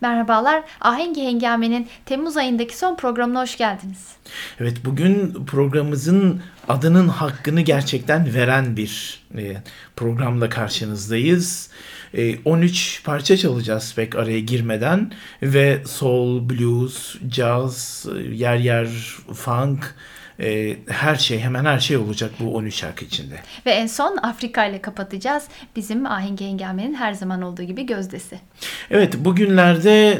Merhabalar, Ahengi Hengame'nin Temmuz ayındaki son programına hoş geldiniz. Evet, bugün programımızın adının hakkını gerçekten veren bir e, programla karşınızdayız. E, 13 parça çalacağız pek araya girmeden ve soul, blues, jazz, e, yer yer funk, e, her şey hemen her şey olacak bu 13 şarkı içinde. Ve en son Afrika ile kapatacağız. Bizim Ahenk Engelme'nin her zaman olduğu gibi gözdesi. Evet bugünlerde e,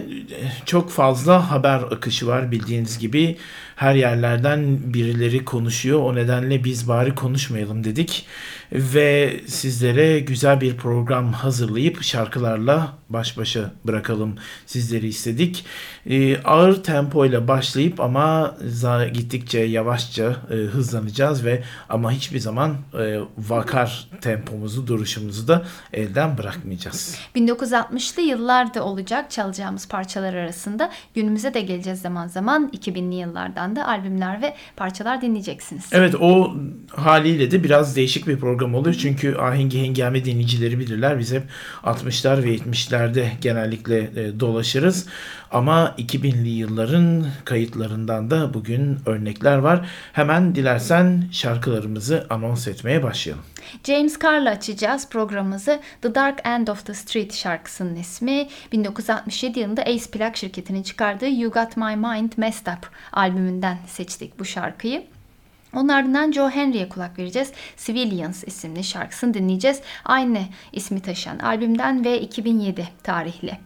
çok fazla haber akışı var bildiğiniz gibi. Her yerlerden birileri konuşuyor. O nedenle biz bari konuşmayalım dedik. Ve sizlere güzel bir program hazırlayıp şarkılarla baş başa bırakalım sizleri istedik. Ee, ağır tempo ile başlayıp ama gittikçe yavaşça e, hızlanacağız ve ama hiçbir zaman e, vakar tempomuzu, duruşumuzu da elden bırakmayacağız. 1960'lı yıllarda olacak çalacağımız parçalar arasında günümüze de geleceğiz zaman zaman 2000'li yıllardan da albümler ve parçalar dinleyeceksiniz. Evet o haliyle de biraz değişik bir program olur. Çünkü ahengi hengame dinleyicileri bilirler. Biz hep 60'lar ve 70'lerde genellikle e, dolaşırız. Ama 2000'li yılların kayıtlarından da bugün örnekler var. Hemen dilersen şarkılarımızı anons etmeye başlayalım. James Carr'la açacağız programımızı. The Dark End of the Street şarkısının ismi. 1967 yılında Ace Plak şirketinin çıkardığı You Got My Mind Messed Up albümünden seçtik bu şarkıyı. Onun ardından Joe Henry'e kulak vereceğiz. Civilians isimli şarkısını dinleyeceğiz. Aynı ismi taşıyan albümden ve 2007 tarihli.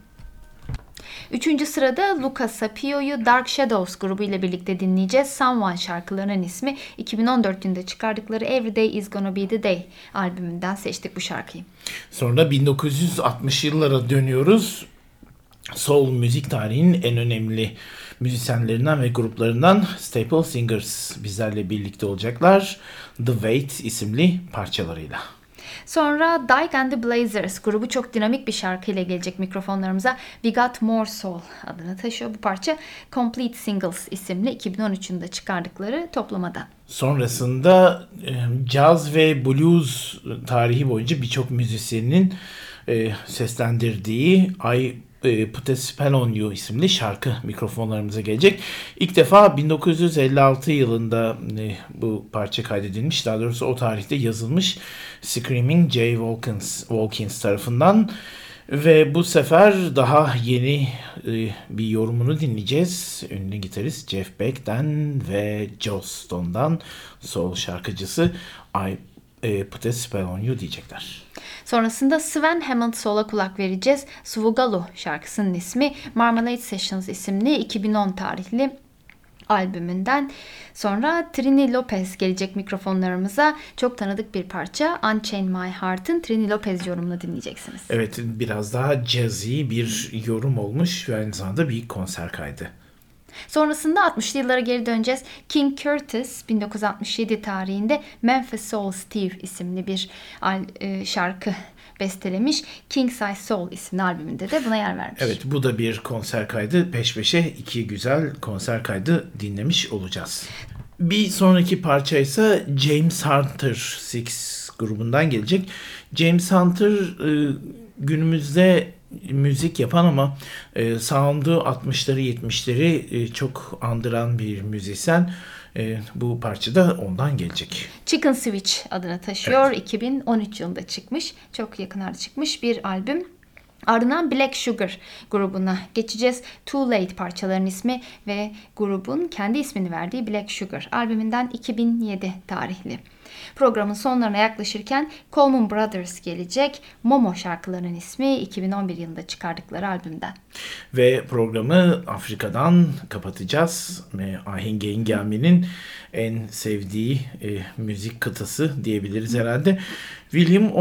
Üçüncü sırada Luca Sapio'yu Dark Shadows grubu ile birlikte dinleyeceğiz. Someone şarkılarının ismi 2014 yılında çıkardıkları Everyday Is Gonna Be The Day albümünden seçtik bu şarkıyı. Sonra 1960 yıllara dönüyoruz. Soul müzik tarihinin en önemli müzisyenlerinden ve gruplarından Staple Singers bizlerle birlikte olacaklar. The Wait isimli parçalarıyla. Sonra Dyke and the Blazers grubu çok dinamik bir şarkıyla gelecek mikrofonlarımıza. We Got More Soul adını taşıyor bu parça. Complete Singles isimli 2013 yılında çıkardıkları toplamadan. Sonrasında caz ve blues tarihi boyunca birçok müzisyenin seslendirdiği I e, Put a Spell on You isimli şarkı mikrofonlarımıza gelecek. İlk defa 1956 yılında e, bu parça kaydedilmiş. Daha doğrusu o tarihte yazılmış Screaming Jay Wilkins, Wilkins tarafından. Ve bu sefer daha yeni e, bir yorumunu dinleyeceğiz. Ünlü gitarist Jeff Beck'ten ve Joe Stone'dan soul şarkıcısı I e, on You diyecekler. Sonrasında Sven Hammond Soul'a kulak vereceğiz. Svugalu şarkısının ismi Marmalade Sessions isimli 2010 tarihli albümünden. Sonra Trini Lopez gelecek mikrofonlarımıza. Çok tanıdık bir parça Unchain My Heart'ın Trini Lopez yorumunu dinleyeceksiniz. Evet biraz daha jazzy bir yorum olmuş ve aynı zamanda bir konser kaydı. Sonrasında 60'lı yıllara geri döneceğiz. King Curtis 1967 tarihinde Memphis Soul Steve isimli bir e, şarkı bestelemiş. King Size Soul isimli albümünde de buna yer vermiş. Evet bu da bir konser kaydı. Peş peşe iki güzel konser kaydı dinlemiş olacağız. Bir sonraki parça ise James Hunter Six grubundan gelecek. James Hunter e, günümüzde müzik yapan ama e, sound'u 60'ları 70'leri e, çok andıran bir müzisyen. E, bu parça da ondan gelecek. Chicken Switch adını taşıyor. Evet. 2013 yılında çıkmış. Çok yakınlarda çıkmış bir albüm. Ardından Black Sugar grubuna geçeceğiz. Too Late parçaların ismi ve grubun kendi ismini verdiği Black Sugar albümünden 2007 tarihli. Programın sonlarına yaklaşırken Coleman Brothers gelecek. Momo şarkılarının ismi 2011 yılında çıkardıkları albümden. Ve programı Afrika'dan kapatacağız. Ve Ahin Gengami'nin en sevdiği e, müzik kıtası diyebiliriz herhalde. William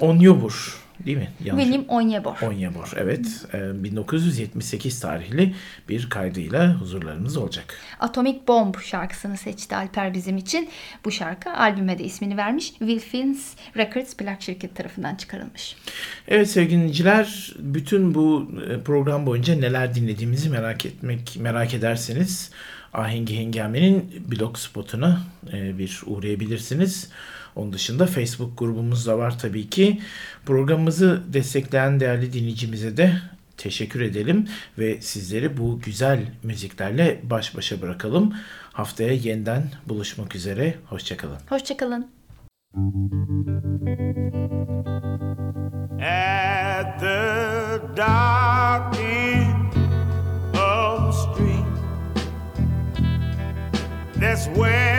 Onyobur Değil mi? Yanlış. William Onyebor. Onyebor evet. Ee, 1978 tarihli bir kaydıyla huzurlarımız olacak. Atomic Bomb şarkısını seçti Alper bizim için. Bu şarkı albüme de ismini vermiş. Wilfins Records plak şirketi tarafından çıkarılmış. Evet sevgili dinleyiciler bütün bu e, program boyunca neler dinlediğimizi merak etmek merak ederseniz Ahengi Hengame'nin blog spotuna e, bir uğrayabilirsiniz. Onun dışında Facebook grubumuz da var tabii ki. Programımızı destekleyen değerli dinleyicimize de teşekkür edelim ve sizleri bu güzel müziklerle baş başa bırakalım. Haftaya yeniden buluşmak üzere. Hoşçakalın. Hoşçakalın. At the dark end of the street That's where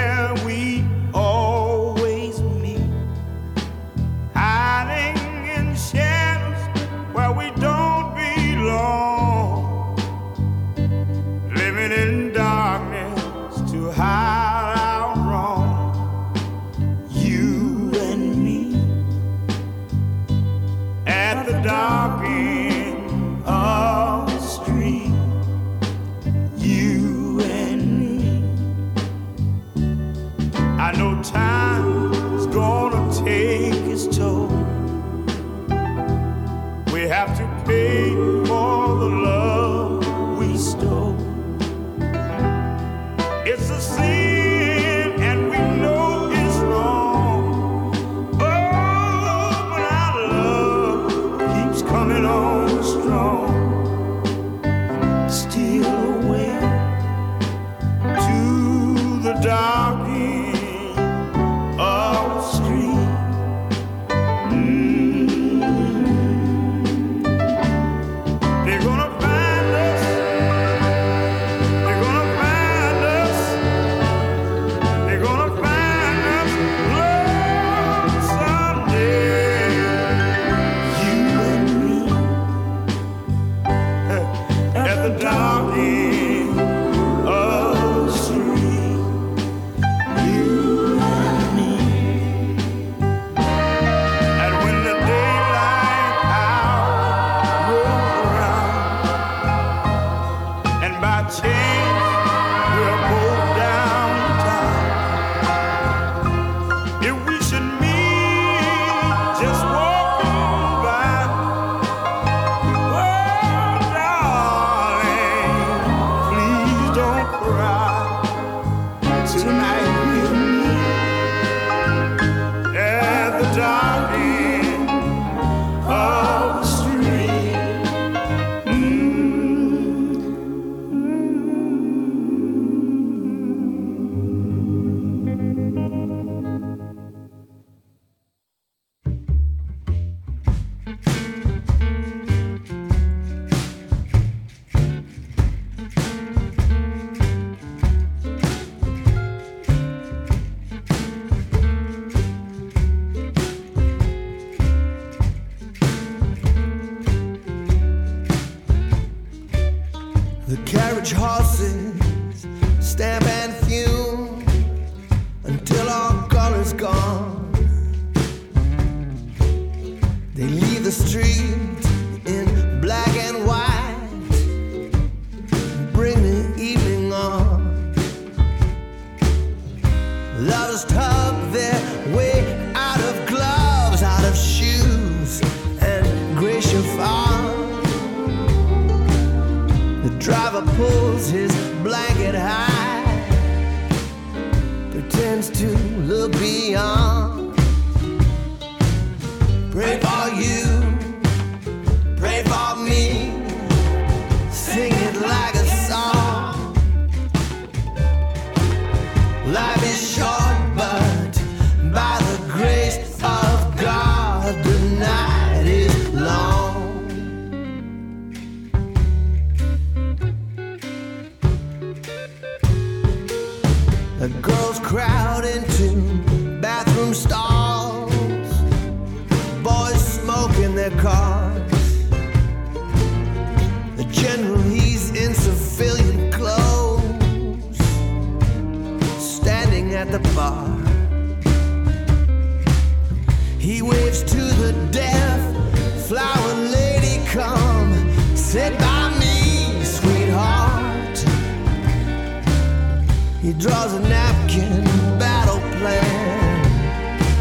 draws a napkin battle plan.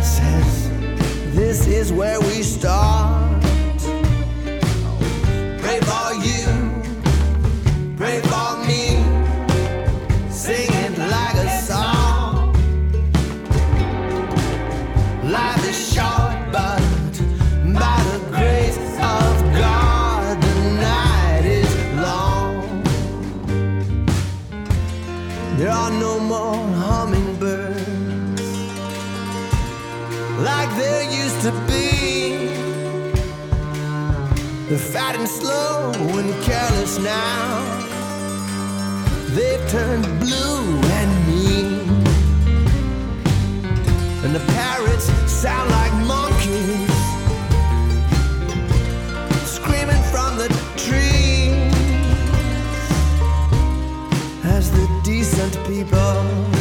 Says, This is where we start. pirates sound like monkeys screaming from the trees. As the decent people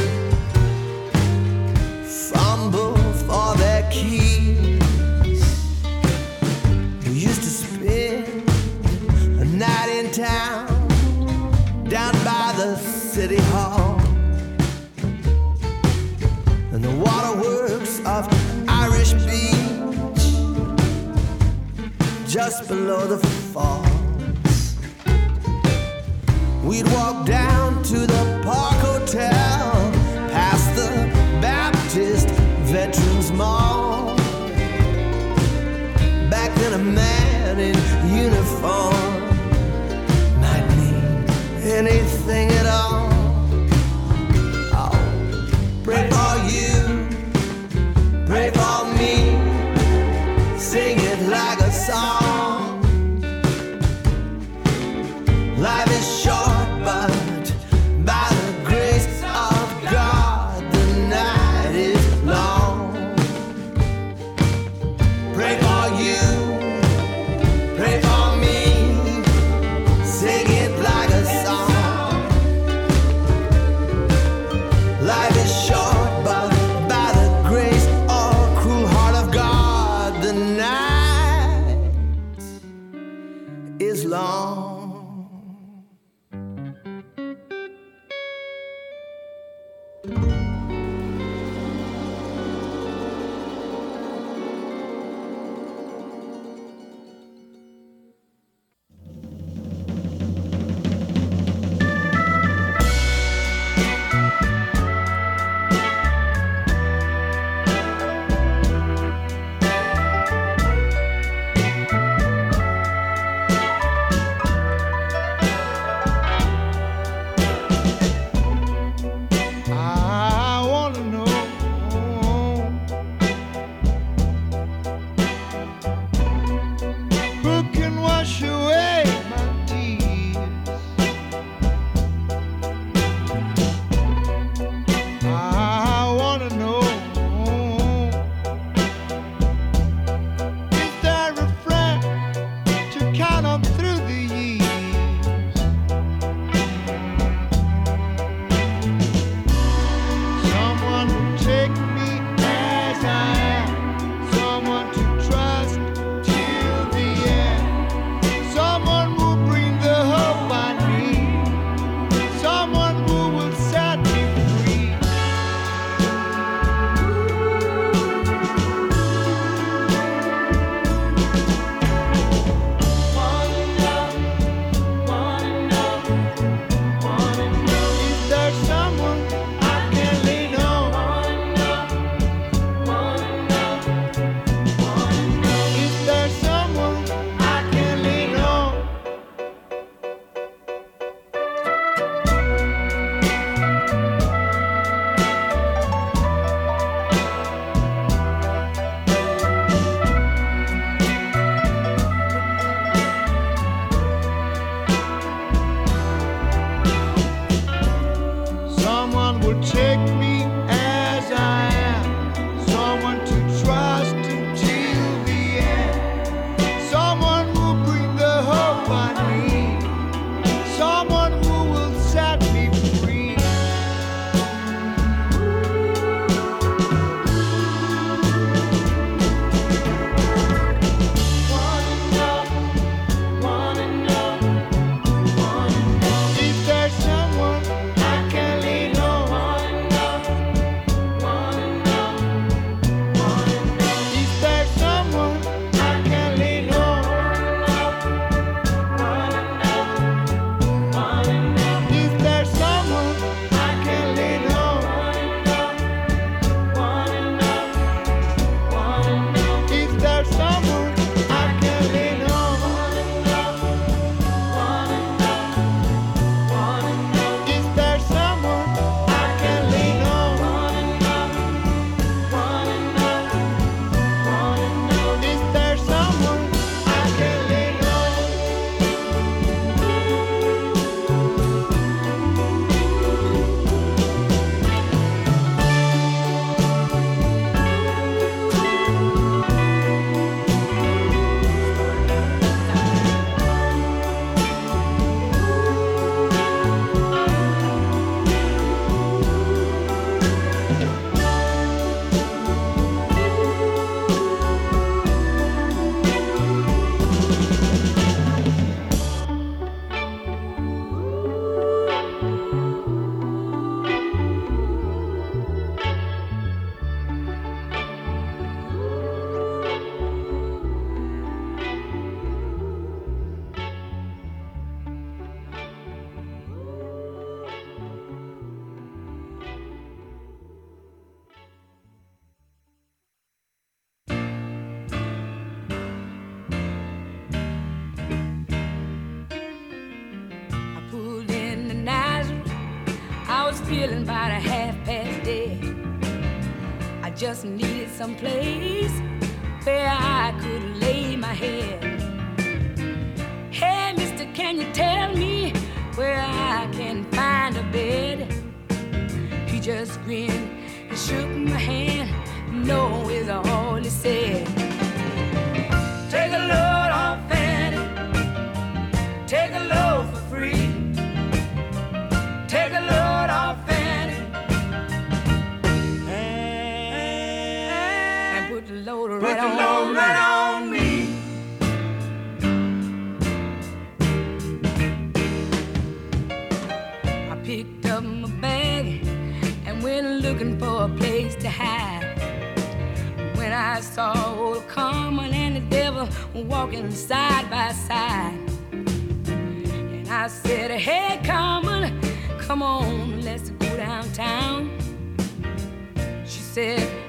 just below the falls. We'd walk down to the park.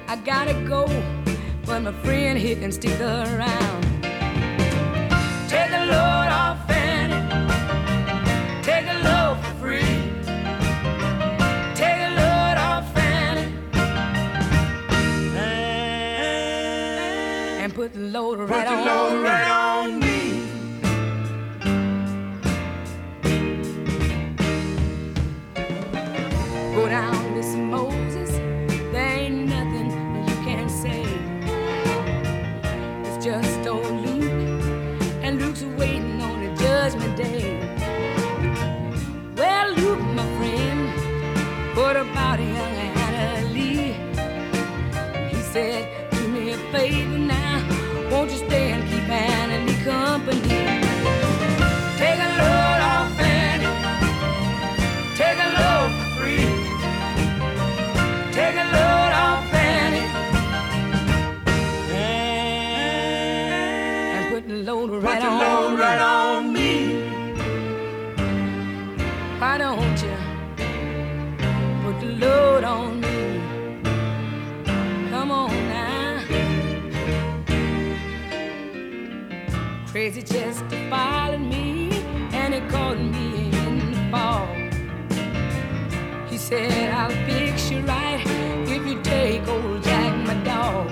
I gotta go, but my friend here can stick around. Take a load off Fanny, take a load for free. Take a load off Fanny, and put the load right, the load on. right on. crazy just filing me, and he called me in the fall. He said, I'll fix you right if you take old Jack, my dog.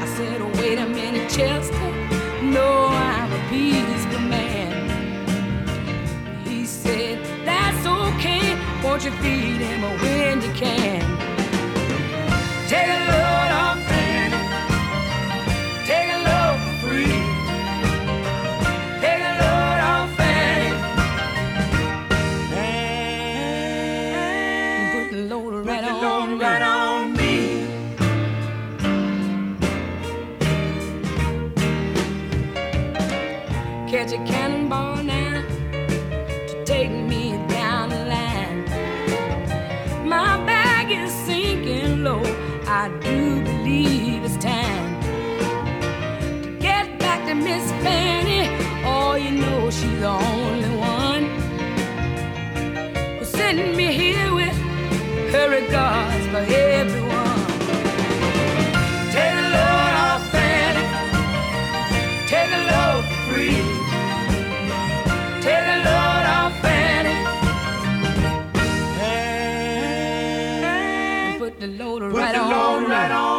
I said, oh, wait a minute, Chester, no, I'm a peaceful man. He said, that's okay, won't you feed him when you can? Take a look. right on.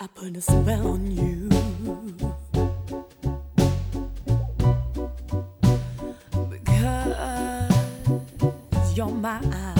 I put a spell on you. Because you're my eye.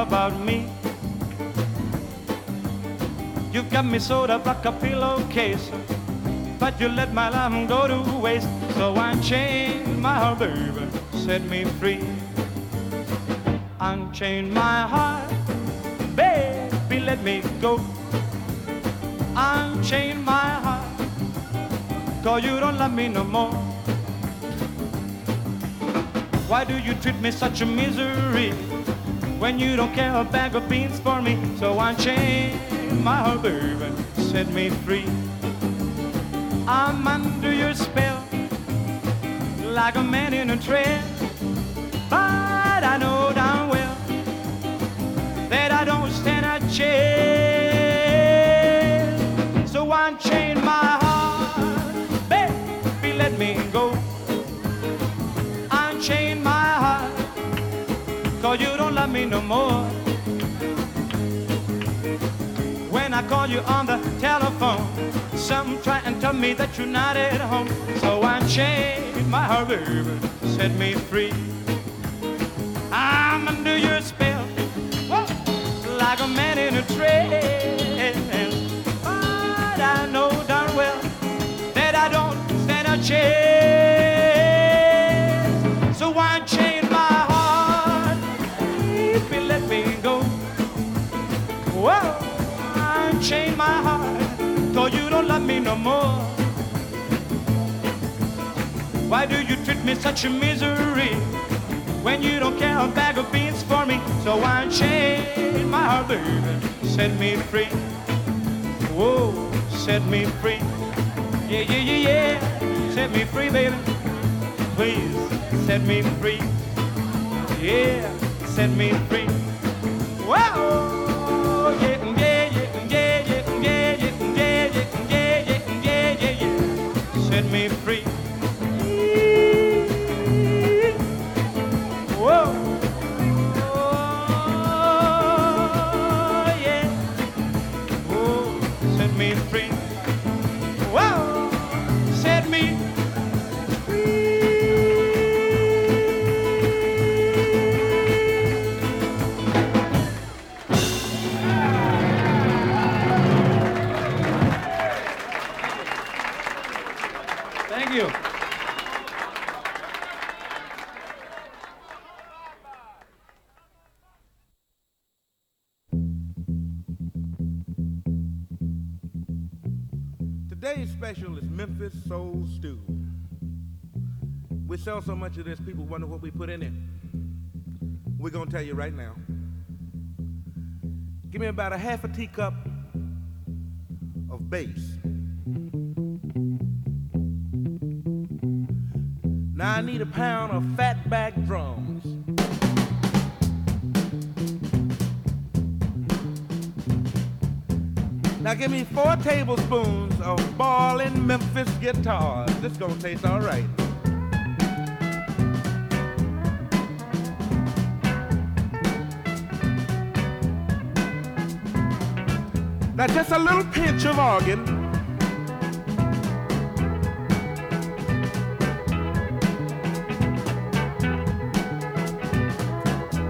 About me. You've got me sewed up like a pillowcase. But you let my life go to waste. So unchain my heart, baby. Set me free. Unchain my heart. Baby, let me go. Unchain my heart. Cause you don't love me no more. Why do you treat me such a misery when you don't care a bag of beans for me? So unchain my heart, baby, set me free. I'm under your spell like a man in a trance, me no more. When I call you on the telephone, some try and tell me that you're not at home. So unchain my heart, baby, set me free. I'm under your spell, whoa, like a man in a trance. But I know darn well that I don't stand a chance. Don't love me no more. Why do you treat me such a misery when you don't care a bag of beans for me? So unchain my heart, baby, set me free. Whoa, set me free. Yeah, yeah, yeah, yeah, set me free, baby. Please set me free. Yeah, set me free. Whoa, me free. Sell so much of this, people wonder what we put in it. We're gonna tell you right now. Give me about a half a teacup of bass. Now I need a pound of fatback drums. Now give me four tablespoons of ballin' Memphis guitars. This gonna taste all Now just a little pinch of organ.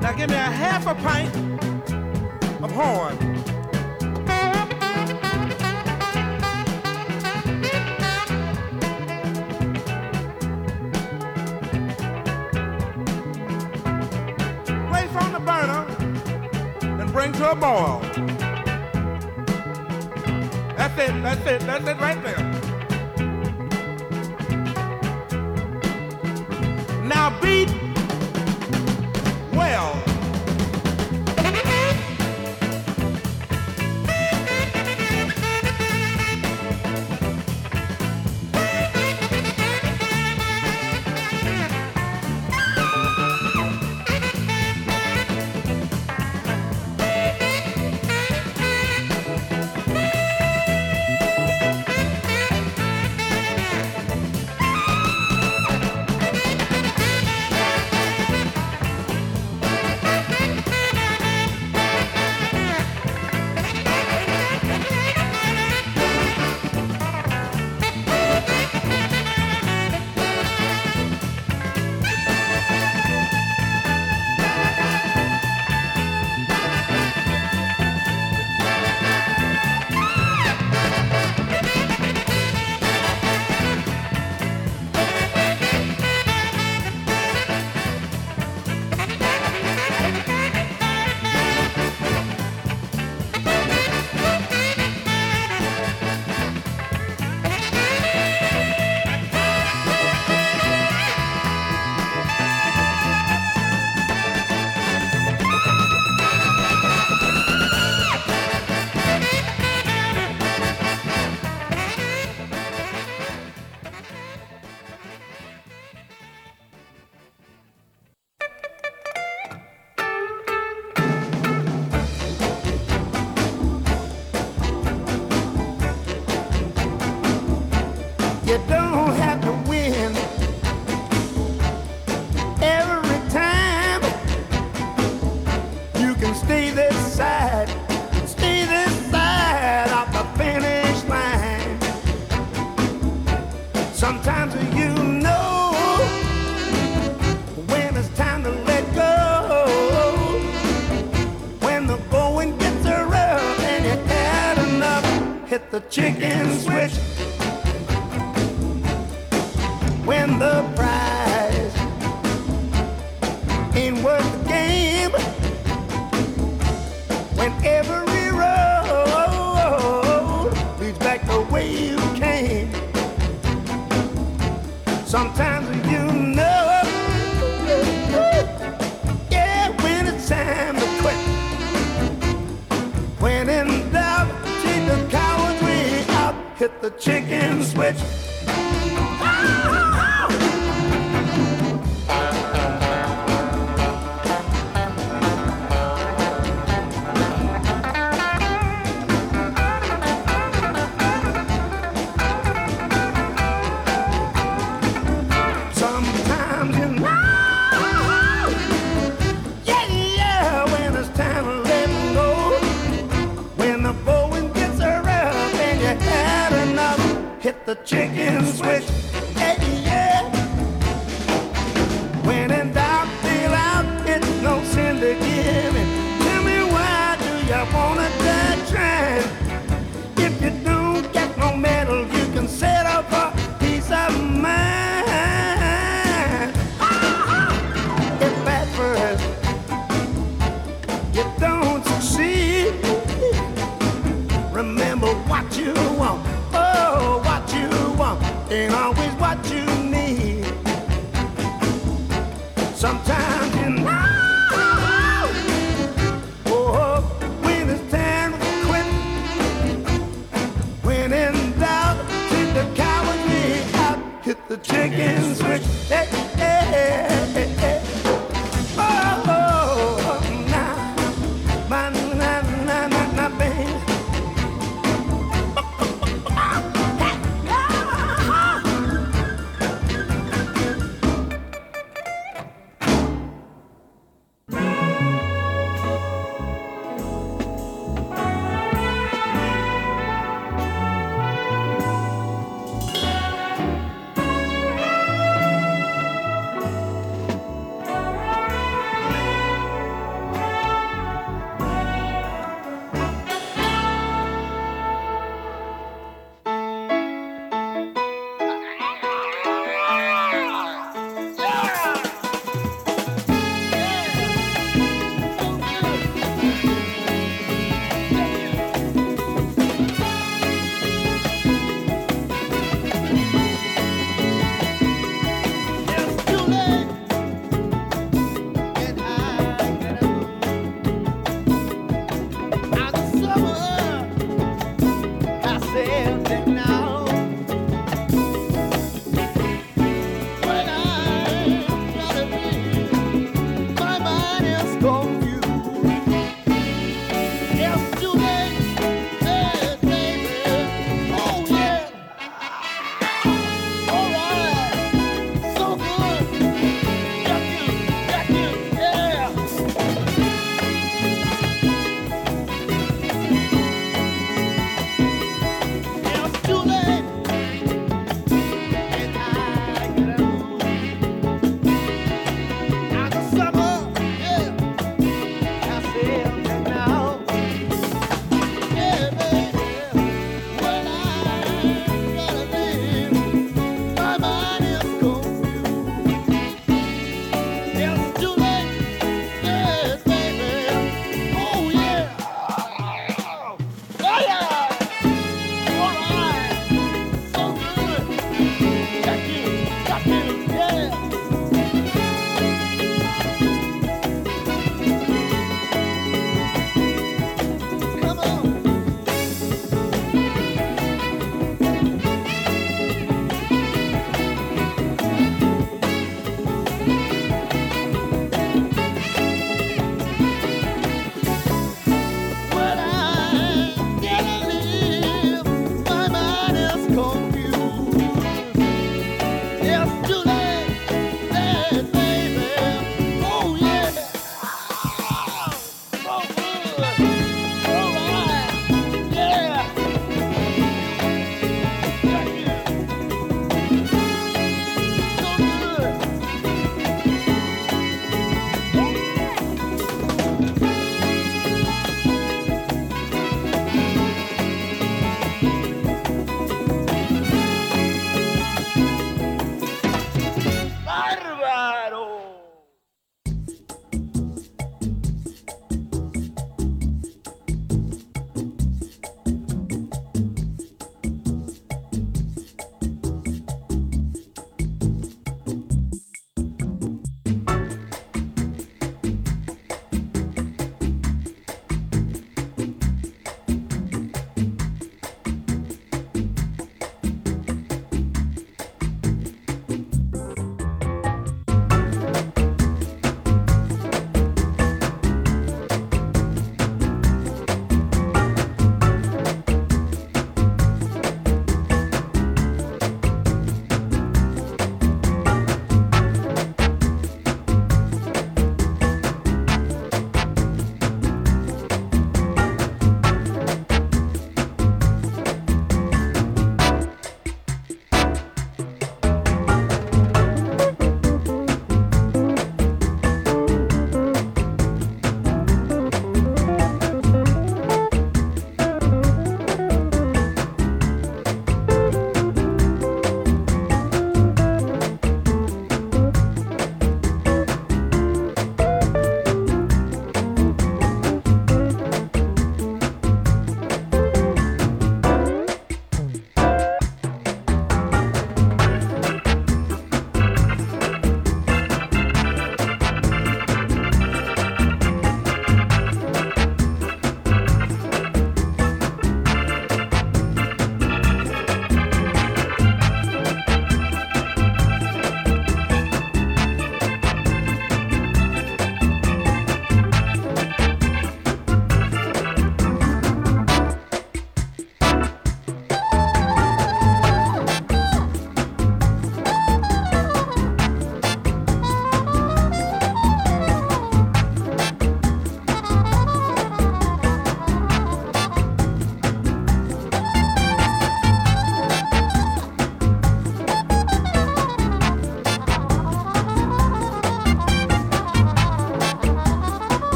Now give me a half a pint of horn. Place on the burner and bring to a boil. That's it, that's it, right there. Now beat